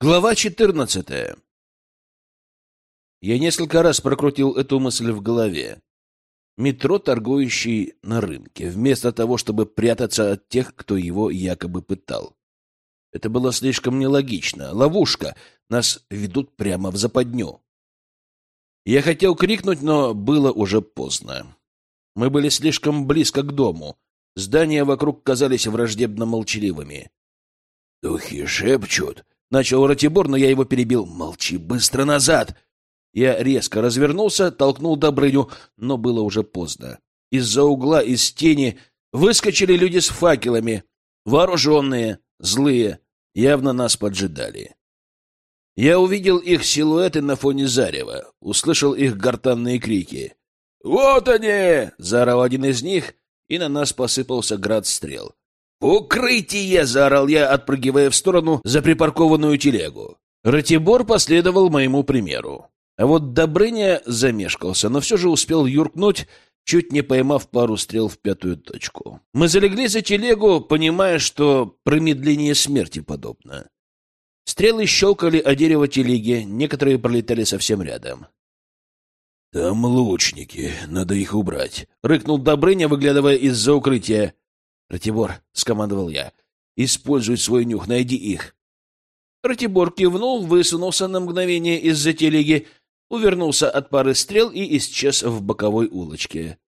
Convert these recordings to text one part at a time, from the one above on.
Глава 14. Я несколько раз прокрутил эту мысль в голове. Метро, торгующий на рынке, вместо того, чтобы прятаться от тех, кто его якобы пытал. Это было слишком нелогично. Ловушка. Нас ведут прямо в западню. Я хотел крикнуть, но было уже поздно. Мы были слишком близко к дому. Здания вокруг казались враждебно молчаливыми. «Духи шепчут», Начал Ратибор, но я его перебил. «Молчи, быстро назад!» Я резко развернулся, толкнул Добрыню, но было уже поздно. Из-за угла, из тени выскочили люди с факелами, вооруженные, злые, явно нас поджидали. Я увидел их силуэты на фоне зарева, услышал их гортанные крики. «Вот они!» — заорал один из них, и на нас посыпался град стрел. «Укрытие!» — заорал я, отпрыгивая в сторону за припаркованную телегу. Ратибор последовал моему примеру. А вот Добрыня замешкался, но все же успел юркнуть, чуть не поймав пару стрел в пятую точку. Мы залегли за телегу, понимая, что промедление смерти подобно. Стрелы щелкали о дерево телеги, некоторые пролетали совсем рядом. «Там лучники, надо их убрать», — рыкнул Добрыня, выглядывая из-за укрытия. «Ратибор», — скомандовал я, — «используй свой нюх, найди их». Ратибор кивнул, высунулся на мгновение из-за телеги, увернулся от пары стрел и исчез в боковой улочке.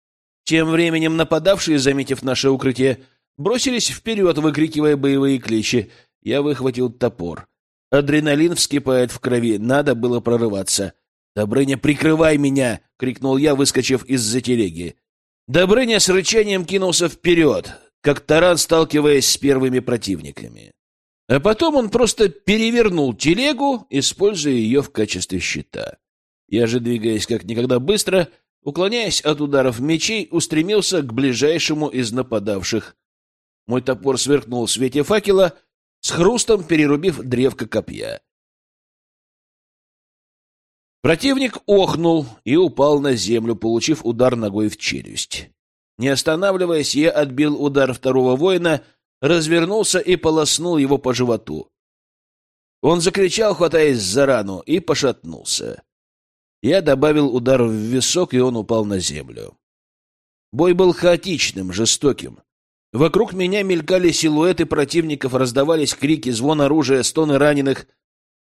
Тем временем нападавшие, заметив наше укрытие, бросились вперед, выкрикивая боевые кличи. Я выхватил топор. Адреналин вскипает в крови, надо было прорываться. «Добрыня, прикрывай меня!» — крикнул я, выскочив из-за телеги. Добрыня с рычанием кинулся вперед как таран, сталкиваясь с первыми противниками. А потом он просто перевернул телегу, используя ее в качестве щита. Я же, двигаясь как никогда быстро, уклоняясь от ударов мечей, устремился к ближайшему из нападавших. Мой топор сверкнул в свете факела, с хрустом перерубив древко копья. Противник охнул и упал на землю, получив удар ногой в челюсть. Не останавливаясь, я отбил удар второго воина, развернулся и полоснул его по животу. Он закричал, хватаясь за рану, и пошатнулся. Я добавил удар в висок, и он упал на землю. Бой был хаотичным, жестоким. Вокруг меня мелькали силуэты противников, раздавались крики, звон оружия, стоны раненых.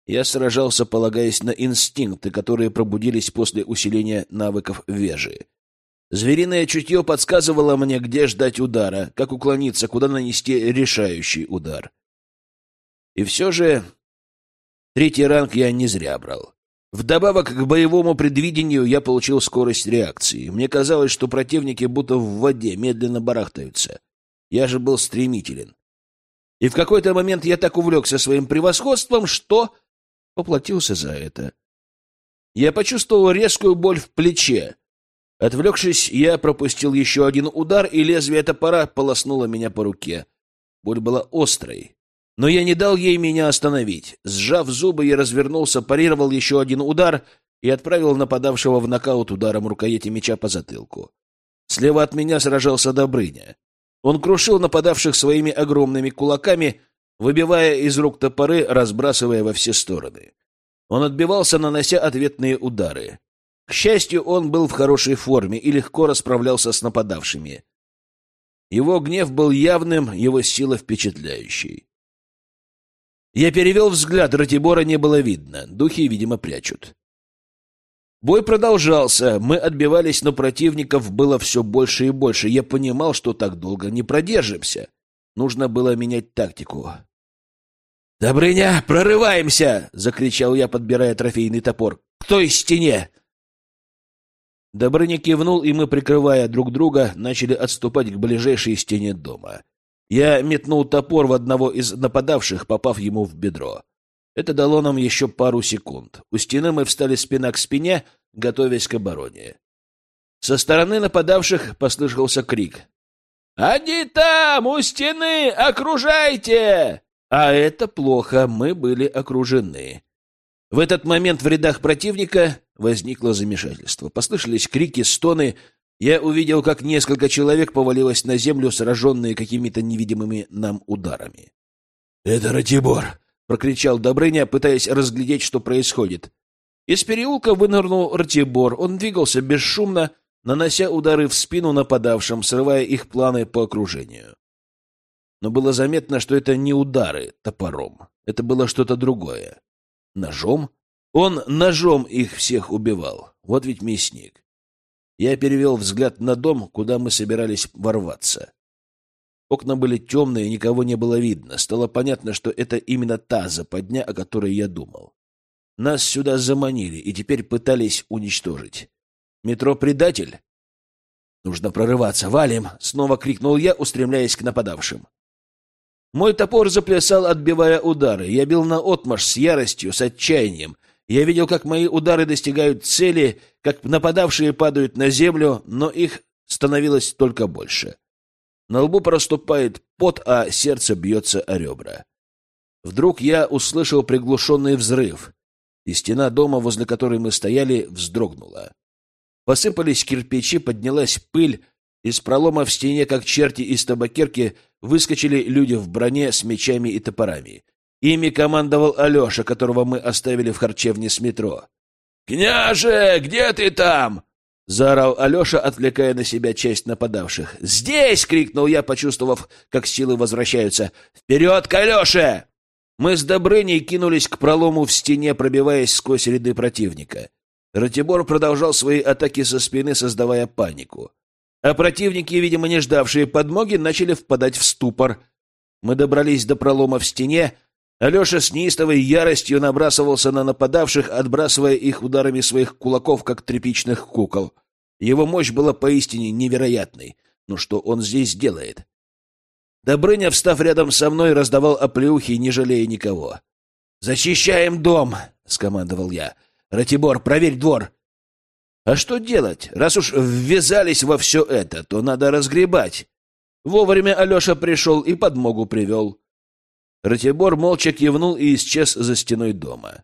Я сражался, полагаясь на инстинкты, которые пробудились после усиления навыков вежи. Звериное чутье подсказывало мне, где ждать удара, как уклониться, куда нанести решающий удар. И все же третий ранг я не зря брал. Вдобавок к боевому предвидению я получил скорость реакции. Мне казалось, что противники будто в воде медленно барахтаются. Я же был стремителен. И в какой-то момент я так увлекся своим превосходством, что поплатился за это. Я почувствовал резкую боль в плече, Отвлекшись, я пропустил еще один удар, и лезвие топора полоснуло меня по руке. Боль была острой, но я не дал ей меня остановить. Сжав зубы, я развернулся, парировал еще один удар и отправил нападавшего в нокаут ударом рукояти меча по затылку. Слева от меня сражался Добрыня. Он крушил нападавших своими огромными кулаками, выбивая из рук топоры, разбрасывая во все стороны. Он отбивался, нанося ответные удары. К счастью, он был в хорошей форме и легко расправлялся с нападавшими. Его гнев был явным, его сила впечатляющей. Я перевел взгляд, Ратибора не было видно. Духи, видимо, прячут. Бой продолжался. Мы отбивались, но противников было все больше и больше. Я понимал, что так долго не продержимся. Нужно было менять тактику. «Добрыня, прорываемся!» — закричал я, подбирая трофейный топор. «К той стене! Добрыня кивнул, и мы, прикрывая друг друга, начали отступать к ближайшей стене дома. Я метнул топор в одного из нападавших, попав ему в бедро. Это дало нам еще пару секунд. У стены мы встали спина к спине, готовясь к обороне. Со стороны нападавших послышался крик. «Они там, у стены! Окружайте!» А это плохо, мы были окружены. В этот момент в рядах противника возникло замешательство. Послышались крики, стоны. Я увидел, как несколько человек повалилось на землю, сраженные какими-то невидимыми нам ударами. — Это Ратибор! — прокричал Добрыня, пытаясь разглядеть, что происходит. Из переулка вынырнул Ратибор. Он двигался бесшумно, нанося удары в спину нападавшим, срывая их планы по окружению. Но было заметно, что это не удары топором. Это было что-то другое. Ножом? Он ножом их всех убивал. Вот ведь мясник. Я перевел взгляд на дом, куда мы собирались ворваться. Окна были темные, никого не было видно. Стало понятно, что это именно та западня, о которой я думал. Нас сюда заманили и теперь пытались уничтожить. Метро «Предатель»? «Нужно прорываться! Валим!» — снова крикнул я, устремляясь к нападавшим. Мой топор заплясал, отбивая удары. Я бил на отмаш с яростью, с отчаянием. Я видел, как мои удары достигают цели, как нападавшие падают на землю, но их становилось только больше. На лбу проступает пот, а сердце бьется о ребра. Вдруг я услышал приглушенный взрыв, и стена дома, возле которой мы стояли, вздрогнула. Посыпались кирпичи, поднялась пыль, из пролома в стене, как черти из табакерки, выскочили люди в броне с мечами и топорами. Ими командовал Алеша, которого мы оставили в харчевне с метро. «Княже, где ты там?» — заорал Алеша, отвлекая на себя часть нападавших. «Здесь!» — крикнул я, почувствовав, как силы возвращаются. «Вперед к Алеше!» Мы с Добрыней кинулись к пролому в стене, пробиваясь сквозь ряды противника. Ратибор продолжал свои атаки со спины, создавая панику. А противники, видимо, не ждавшие подмоги, начали впадать в ступор. Мы добрались до пролома в стене, Алеша с неистовой яростью набрасывался на нападавших, отбрасывая их ударами своих кулаков, как тряпичных кукол. Его мощь была поистине невероятной. Но что он здесь делает? Добрыня, встав рядом со мной, раздавал оплеухи, не жалея никого. «Защищаем дом!» — скомандовал я. «Ратибор, проверь двор!» «А что делать? Раз уж ввязались во все это, то надо разгребать!» Вовремя Алеша пришел и подмогу привел. Ратибор молча кивнул и исчез за стеной дома.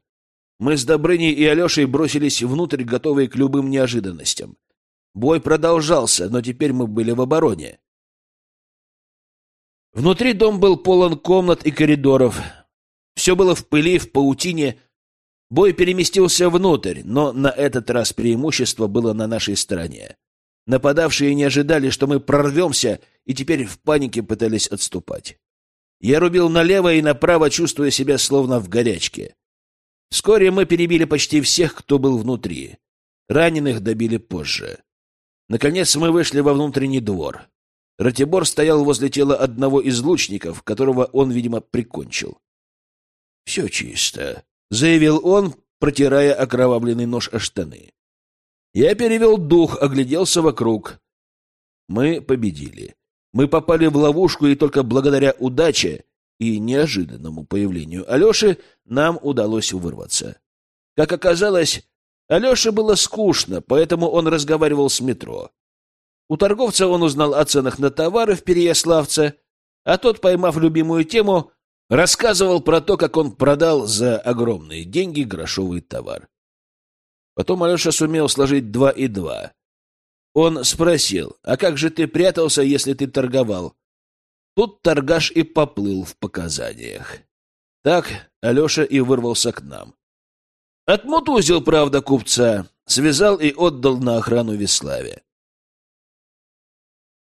Мы с Добрыней и Алешей бросились внутрь, готовые к любым неожиданностям. Бой продолжался, но теперь мы были в обороне. Внутри дом был полон комнат и коридоров. Все было в пыли, в паутине. Бой переместился внутрь, но на этот раз преимущество было на нашей стороне. Нападавшие не ожидали, что мы прорвемся, и теперь в панике пытались отступать. Я рубил налево и направо, чувствуя себя словно в горячке. Вскоре мы перебили почти всех, кто был внутри. Раненых добили позже. Наконец мы вышли во внутренний двор. Ратибор стоял возле тела одного из лучников, которого он, видимо, прикончил. — Все чисто, — заявил он, протирая окровавленный нож о штаны. Я перевел дух, огляделся вокруг. Мы победили. Мы попали в ловушку, и только благодаря удаче и неожиданному появлению Алеши нам удалось вырваться. Как оказалось, Алёше было скучно, поэтому он разговаривал с метро. У торговца он узнал о ценах на товары в Переяславце, а тот, поймав любимую тему, рассказывал про то, как он продал за огромные деньги грошовый товар. Потом Алеша сумел сложить два и два. Он спросил, а как же ты прятался, если ты торговал? Тут торгаш и поплыл в показаниях. Так Алеша и вырвался к нам. Отмутузил, правда, купца, связал и отдал на охрану Веславе.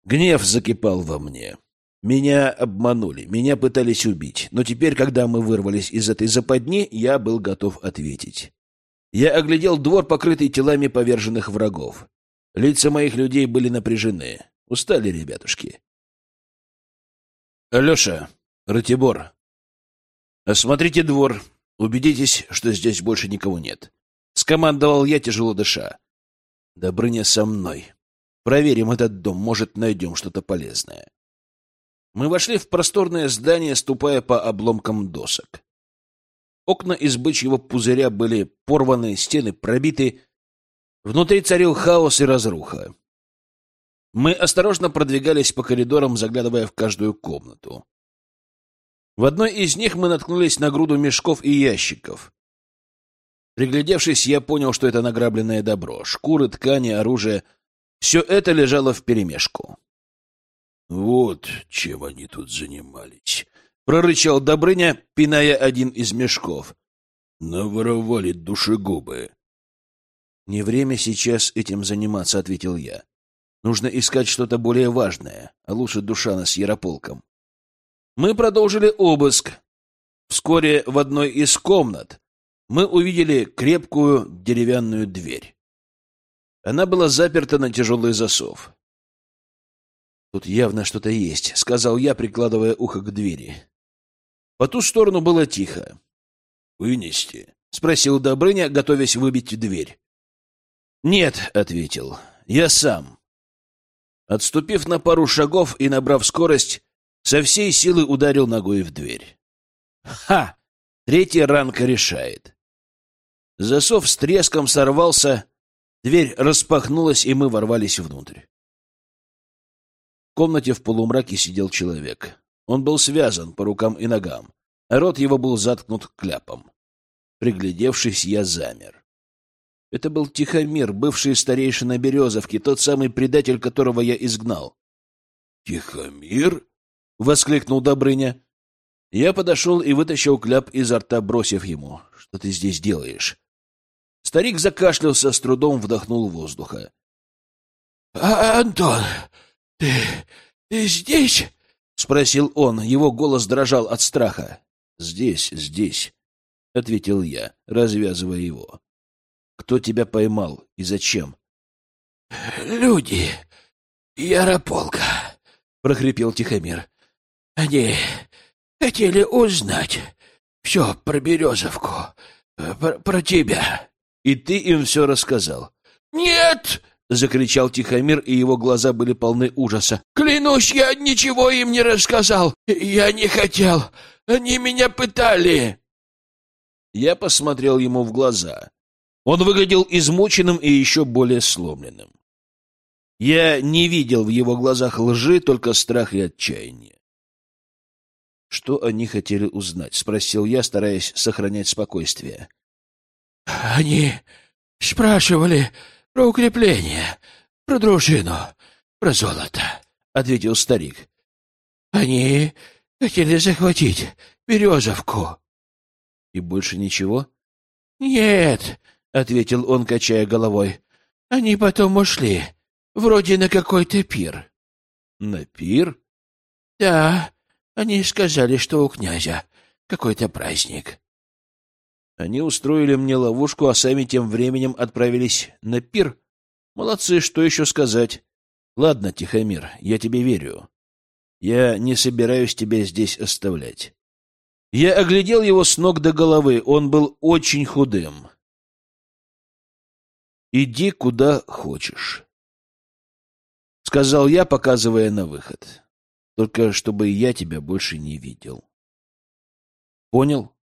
Гнев закипал во мне. Меня обманули, меня пытались убить, но теперь, когда мы вырвались из этой западни, я был готов ответить. Я оглядел двор, покрытый телами поверженных врагов. Лица моих людей были напряжены. Устали ребятушки. Алеша, Ратибор, осмотрите двор. Убедитесь, что здесь больше никого нет. Скомандовал я, тяжело дыша. Добрыня со мной. Проверим этот дом, может, найдем что-то полезное. Мы вошли в просторное здание, ступая по обломкам досок. Окна из бычьего пузыря были порваны, стены пробиты, Внутри царил хаос и разруха. Мы осторожно продвигались по коридорам, заглядывая в каждую комнату. В одной из них мы наткнулись на груду мешков и ящиков. Приглядевшись, я понял, что это награбленное добро. Шкуры, ткани, оружие — все это лежало вперемешку. — Вот чем они тут занимались, — прорычал Добрыня, пиная один из мешков. Наворовали душегубы. Не время сейчас этим заниматься, ответил я. Нужно искать что-то более важное, а лучше Душана с Ярополком. Мы продолжили обыск. Вскоре в одной из комнат мы увидели крепкую деревянную дверь. Она была заперта на тяжелый засов. «Тут явно что-то есть», — сказал я, прикладывая ухо к двери. По ту сторону было тихо. «Вынести?» — спросил Добрыня, готовясь выбить дверь. «Нет», — ответил, — «я сам». Отступив на пару шагов и набрав скорость, со всей силы ударил ногой в дверь. «Ха! Третья ранка решает». Засов с треском сорвался, дверь распахнулась, и мы ворвались внутрь. В комнате в полумраке сидел человек. Он был связан по рукам и ногам, а рот его был заткнут кляпом. Приглядевшись, я замер. Это был Тихомир, бывший старейшина Березовки, тот самый предатель, которого я изгнал. — Тихомир? — воскликнул Добрыня. Я подошел и вытащил кляп изо рта, бросив ему. — Что ты здесь делаешь? Старик закашлялся, с трудом вдохнул воздуха. — Антон, ты, ты здесь? — спросил он. Его голос дрожал от страха. — Здесь, здесь, — ответил я, развязывая его. — Кто тебя поймал и зачем? — Люди. Ярополка, — прохрипел Тихомир. — Они хотели узнать все про Березовку, про, про тебя. И ты им все рассказал? Нет! Закричал Тихомир, и его глаза были полны ужаса. «Клянусь, я ничего им не рассказал! Я не хотел! Они меня пытали!» Я посмотрел ему в глаза. Он выглядел измученным и еще более сломленным. Я не видел в его глазах лжи, только страх и отчаяние. «Что они хотели узнать?» — спросил я, стараясь сохранять спокойствие. Они спрашивали про укрепление, про дружину, про золото, — ответил старик. Они хотели захватить Березовку. — И больше ничего? — Нет, — ответил он, качая головой. — Они потом ушли, вроде на какой-то пир. — На пир? — Да, они сказали, что у князя какой-то праздник. Они устроили мне ловушку, а сами тем временем отправились на пир. Молодцы, что еще сказать? Ладно, Тихомир, я тебе верю. Я не собираюсь тебя здесь оставлять. Я оглядел его с ног до головы. Он был очень худым. «Иди куда хочешь», — сказал я, показывая на выход. «Только чтобы я тебя больше не видел». «Понял?»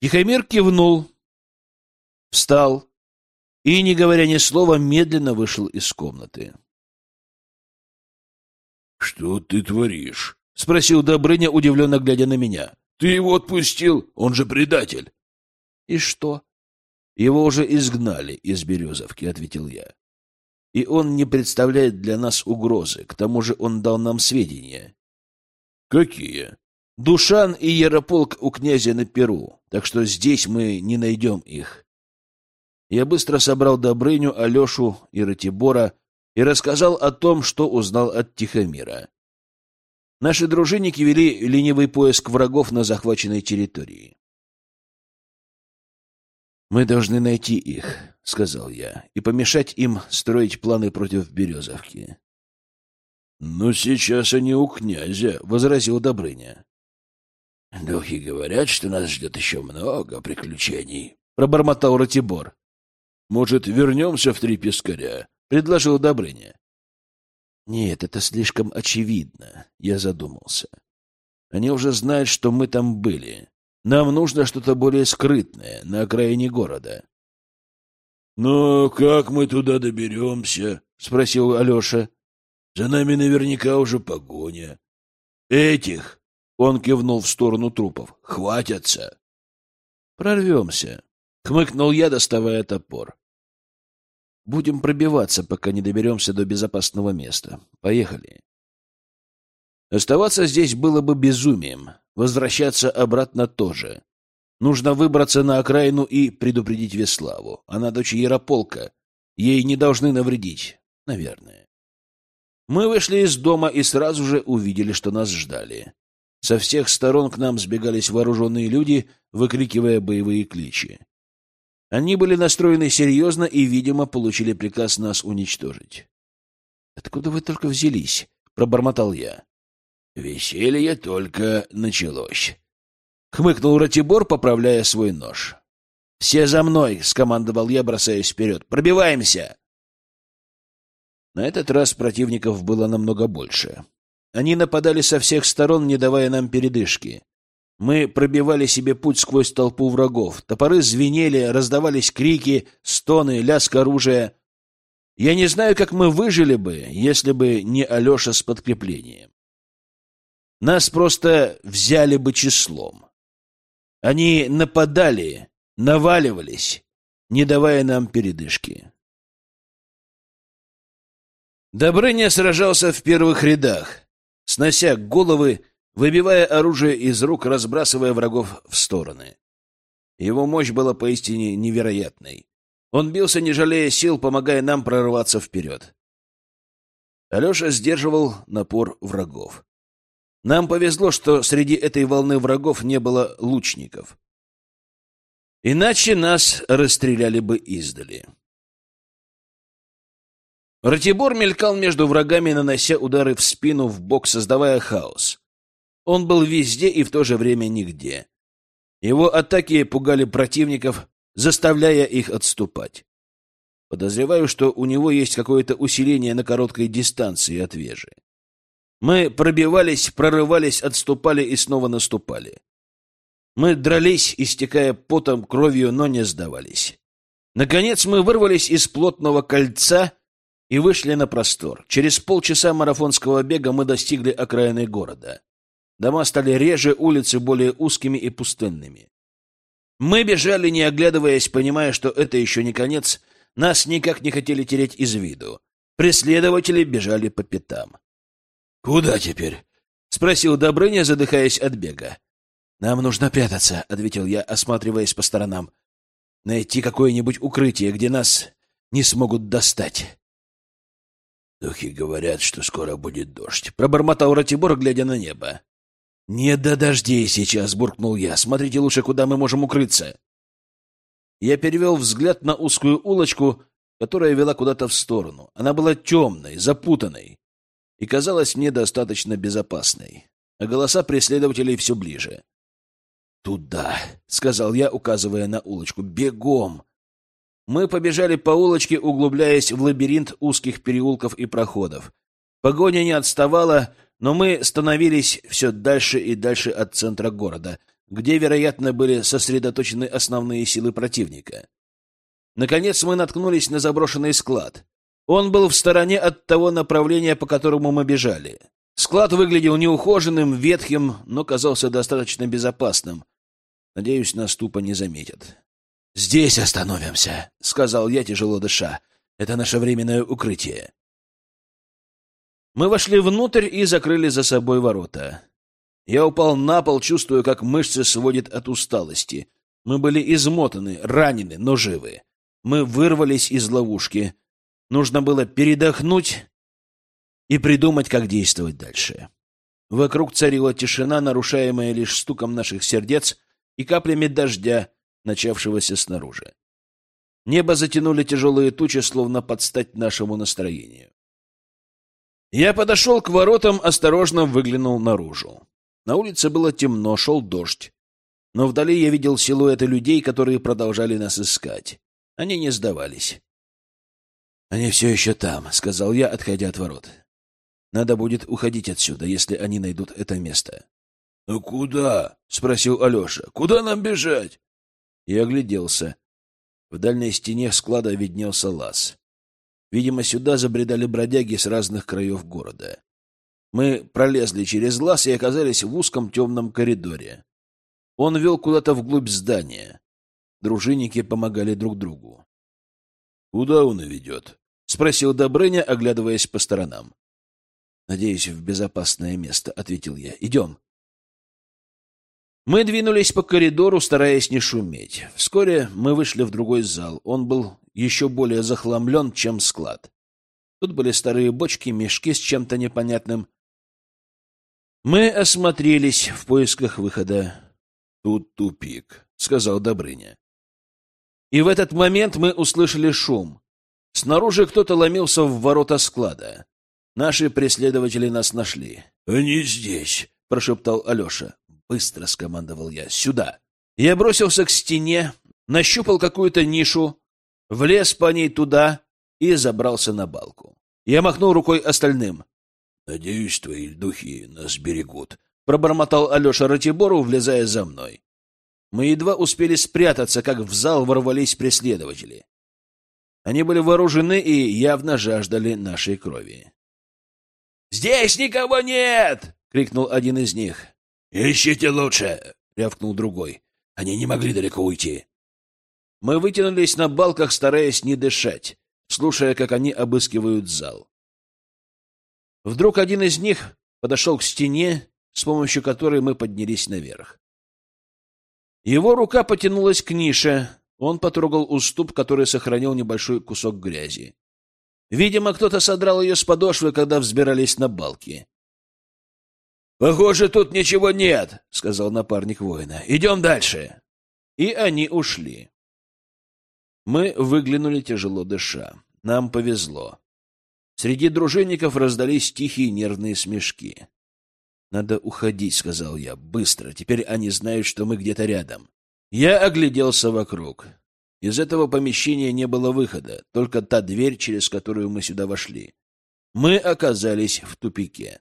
Тихомир кивнул, встал и, не говоря ни слова, медленно вышел из комнаты. — Что ты творишь? — спросил Добрыня, удивленно глядя на меня. — Ты его отпустил, он же предатель. — И что? — Его уже изгнали из Березовки, — ответил я. — И он не представляет для нас угрозы, к тому же он дал нам сведения. — Какие? Душан и Ярополк у князя на Перу, так что здесь мы не найдем их. Я быстро собрал Добрыню, Алешу и Ратибора и рассказал о том, что узнал от Тихомира. Наши дружинники вели ленивый поиск врагов на захваченной территории. «Мы должны найти их», — сказал я, — «и помешать им строить планы против Березовки». «Но сейчас они у князя», — возразил Добрыня. — Духи говорят, что нас ждет еще много приключений, — пробормотал Ратибор. — Может, вернемся в три пескаря? — предложил Добрыня. — Нет, это слишком очевидно, — я задумался. Они уже знают, что мы там были. Нам нужно что-то более скрытное, на окраине города. — Но как мы туда доберемся? — спросил Алеша. — За нами наверняка уже погоня. Этих он кивнул в сторону трупов. «Хватятся!» «Прорвемся!» — хмыкнул я, доставая топор. «Будем пробиваться, пока не доберемся до безопасного места. Поехали!» Оставаться здесь было бы безумием, возвращаться обратно тоже. Нужно выбраться на окраину и предупредить Веславу. Она дочь Ярополка. Ей не должны навредить. Наверное. Мы вышли из дома и сразу же увидели, что нас ждали. Со всех сторон к нам сбегались вооруженные люди, выкрикивая боевые кличи. Они были настроены серьезно и, видимо, получили приказ нас уничтожить. — Откуда вы только взялись? — пробормотал я. — Веселье только началось. Хмыкнул Ратибор, поправляя свой нож. — Все за мной! — скомандовал я, бросаясь вперед. — Пробиваемся! На этот раз противников было намного больше. Они нападали со всех сторон, не давая нам передышки. Мы пробивали себе путь сквозь толпу врагов. Топоры звенели, раздавались крики, стоны, лязг оружия. Я не знаю, как мы выжили бы, если бы не Алеша с подкреплением. Нас просто взяли бы числом. Они нападали, наваливались, не давая нам передышки. Добрыня сражался в первых рядах, снося головы выбивая оружие из рук, разбрасывая врагов в стороны. Его мощь была поистине невероятной. Он бился, не жалея сил, помогая нам прорваться вперед. Алеша сдерживал напор врагов. Нам повезло, что среди этой волны врагов не было лучников. Иначе нас расстреляли бы издали. Ратибор мелькал между врагами, нанося удары в спину, в бок, создавая хаос. Он был везде и в то же время нигде. Его атаки пугали противников, заставляя их отступать. Подозреваю, что у него есть какое-то усиление на короткой дистанции от вежи. Мы пробивались, прорывались, отступали и снова наступали. Мы дрались, истекая потом, кровью, но не сдавались. Наконец мы вырвались из плотного кольца и вышли на простор. Через полчаса марафонского бега мы достигли окраины города. Дома стали реже, улицы более узкими и пустынными. Мы бежали, не оглядываясь, понимая, что это еще не конец. Нас никак не хотели тереть из виду. Преследователи бежали по пятам. — Куда теперь? — спросил Добрыня, задыхаясь от бега. — Нам нужно прятаться, — ответил я, осматриваясь по сторонам. — Найти какое-нибудь укрытие, где нас не смогут достать. — Духи говорят, что скоро будет дождь, — пробормотал Ратибор, глядя на небо. «Не до дождей сейчас!» — буркнул я. «Смотрите лучше, куда мы можем укрыться!» Я перевел взгляд на узкую улочку, которая вела куда-то в сторону. Она была темной, запутанной и казалась мне достаточно безопасной. А голоса преследователей все ближе. «Туда!» — сказал я, указывая на улочку. «Бегом!» Мы побежали по улочке, углубляясь в лабиринт узких переулков и проходов. Погоня не отставала, но мы становились все дальше и дальше от центра города, где, вероятно, были сосредоточены основные силы противника. Наконец мы наткнулись на заброшенный склад. Он был в стороне от того направления, по которому мы бежали. Склад выглядел неухоженным, ветхим, но казался достаточно безопасным. Надеюсь, нас тупо не заметят. «Здесь остановимся», — сказал я, тяжело дыша. «Это наше временное укрытие». Мы вошли внутрь и закрыли за собой ворота. Я упал на пол, чувствуя, как мышцы сводят от усталости. Мы были измотаны, ранены, но живы. Мы вырвались из ловушки. Нужно было передохнуть и придумать, как действовать дальше. Вокруг царила тишина, нарушаемая лишь стуком наших сердец и каплями дождя, начавшегося снаружи. Небо затянули тяжелые тучи, словно под стать нашему настроению. Я подошел к воротам, осторожно выглянул наружу. На улице было темно, шел дождь. Но вдали я видел силуэты людей, которые продолжали нас искать. Они не сдавались. «Они все еще там», — сказал я, отходя от ворот. «Надо будет уходить отсюда, если они найдут это место». «А куда?» — спросил Алеша. «Куда нам бежать?» Я огляделся. В дальней стене склада виднелся лаз. Видимо, сюда забредали бродяги с разных краев города. Мы пролезли через лаз и оказались в узком темном коридоре. Он вел куда-то вглубь здания. Дружинники помогали друг другу. — Куда он ведет? — спросил Добрыня, оглядываясь по сторонам. Надеюсь, в безопасное место, — ответил я. Идем. Мы двинулись по коридору, стараясь не шуметь. Вскоре мы вышли в другой зал. Он был еще более захламлен, чем склад. Тут были старые бочки, мешки с чем-то непонятным. Мы осмотрелись в поисках выхода. «Тут тупик», — сказал Добрыня. И в этот момент мы услышали шум. Снаружи кто-то ломился в ворота склада. Наши преследователи нас нашли. «Они здесь», — прошептал Алеша. Быстро скомандовал я. Сюда. Я бросился к стене, нащупал какую-то нишу, влез по ней туда и забрался на балку. Я махнул рукой остальным. «Надеюсь, твои духи нас берегут», — пробормотал Алеша Ратибору, влезая за мной. Мы едва успели спрятаться, как в зал ворвались преследователи. Они были вооружены и явно жаждали нашей крови. «Здесь никого нет!» — крикнул один из них. «Ищите лучше!» — рявкнул другой. «Они не могли далеко уйти». Мы вытянулись на балках, стараясь не дышать, слушая, как они обыскивают зал. Вдруг один из них подошел к стене, с помощью которой мы поднялись наверх. Его рука потянулась к нише. Он потрогал уступ, который сохранил небольшой кусок грязи. Видимо, кто-то содрал ее с подошвы, когда взбирались на балки. «Похоже, тут ничего нет», — сказал напарник воина. «Идем дальше». И они ушли. Мы выглянули, тяжело дыша. Нам повезло. Среди дружинников раздались тихие нервные смешки. «Надо уходить», — сказал я. «Быстро. Теперь они знают, что мы где-то рядом». Я огляделся вокруг. Из этого помещения не было выхода, только та дверь, через которую мы сюда вошли. Мы оказались в тупике.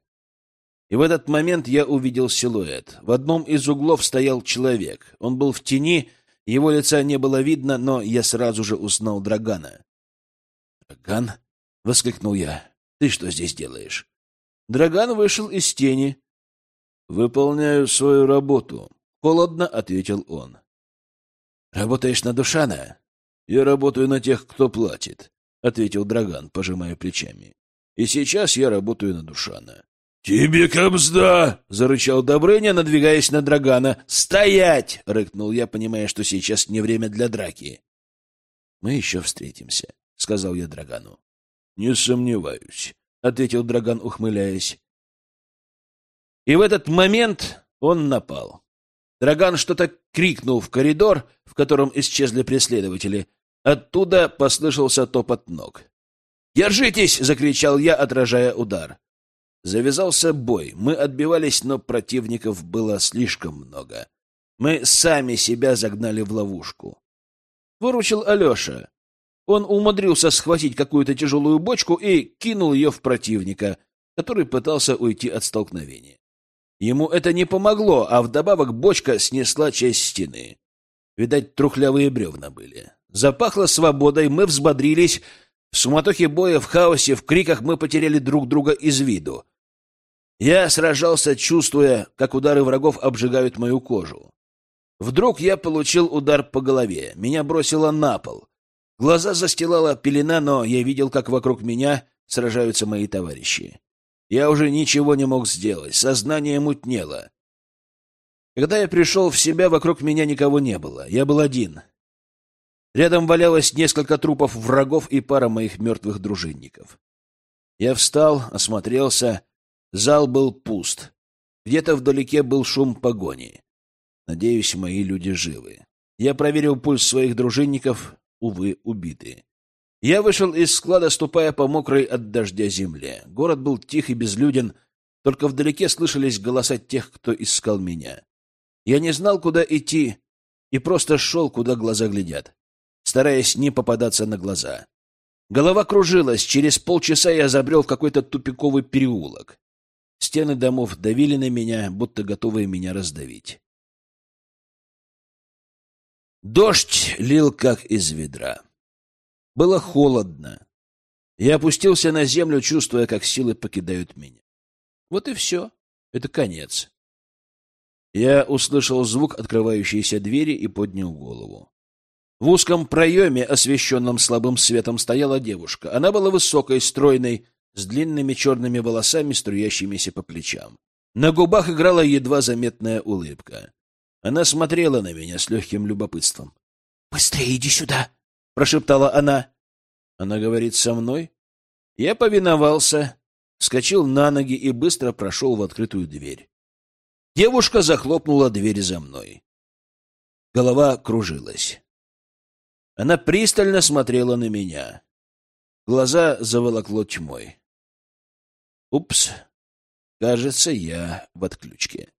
И в этот момент я увидел силуэт. В одном из углов стоял человек. Он был в тени, его лица не было видно, но я сразу же узнал Драгана. «Драган?» — воскликнул я. «Ты что здесь делаешь?» Драган вышел из тени. «Выполняю свою работу», — холодно ответил он. «Работаешь на Душана?» «Я работаю на тех, кто платит», — ответил Драган, пожимая плечами. «И сейчас я работаю на Душана». «Тебе кобзда!» — зарычал Добрыня, надвигаясь на Драгана. «Стоять!» — рыкнул я, понимая, что сейчас не время для драки. «Мы еще встретимся», — сказал я Драгану. «Не сомневаюсь», — ответил Драган, ухмыляясь. И в этот момент он напал. Драган что-то крикнул в коридор, в котором исчезли преследователи. Оттуда послышался топот ног. «Держитесь!» — закричал я, отражая удар. Завязался бой. Мы отбивались, но противников было слишком много. Мы сами себя загнали в ловушку. Выручил Алеша. Он умудрился схватить какую-то тяжелую бочку и кинул ее в противника, который пытался уйти от столкновения. Ему это не помогло, а вдобавок бочка снесла часть стены. Видать, трухлявые бревна были. Запахло свободой, мы взбодрились, в суматохе боя, в хаосе, в криках мы потеряли друг друга из виду. Я сражался, чувствуя, как удары врагов обжигают мою кожу. Вдруг я получил удар по голове. Меня бросило на пол. Глаза застилала пелена, но я видел, как вокруг меня сражаются мои товарищи. Я уже ничего не мог сделать, сознание мутнело. Когда я пришел в себя, вокруг меня никого не было. Я был один. Рядом валялось несколько трупов врагов и пара моих мертвых дружинников. Я встал, осмотрелся. Зал был пуст. Где-то вдалеке был шум погони. Надеюсь, мои люди живы. Я проверил пульс своих дружинников. Увы, убиты. Я вышел из склада, ступая по мокрой от дождя земле. Город был тих и безлюден, только вдалеке слышались голоса тех, кто искал меня. Я не знал, куда идти, и просто шел, куда глаза глядят стараясь не попадаться на глаза. Голова кружилась, через полчаса я забрел в какой-то тупиковый переулок. Стены домов давили на меня, будто готовые меня раздавить. Дождь лил, как из ведра. Было холодно. Я опустился на землю, чувствуя, как силы покидают меня. Вот и все. Это конец. Я услышал звук открывающейся двери и поднял голову. В узком проеме, освещенном слабым светом, стояла девушка. Она была высокой, стройной, с длинными черными волосами, струящимися по плечам. На губах играла едва заметная улыбка. Она смотрела на меня с легким любопытством. — Быстрее иди сюда! — прошептала она. Она говорит со мной. Я повиновался, вскочил на ноги и быстро прошел в открытую дверь. Девушка захлопнула дверь за мной. Голова кружилась. Она пристально смотрела на меня. Глаза заволокло тьмой. Упс, кажется, я в отключке.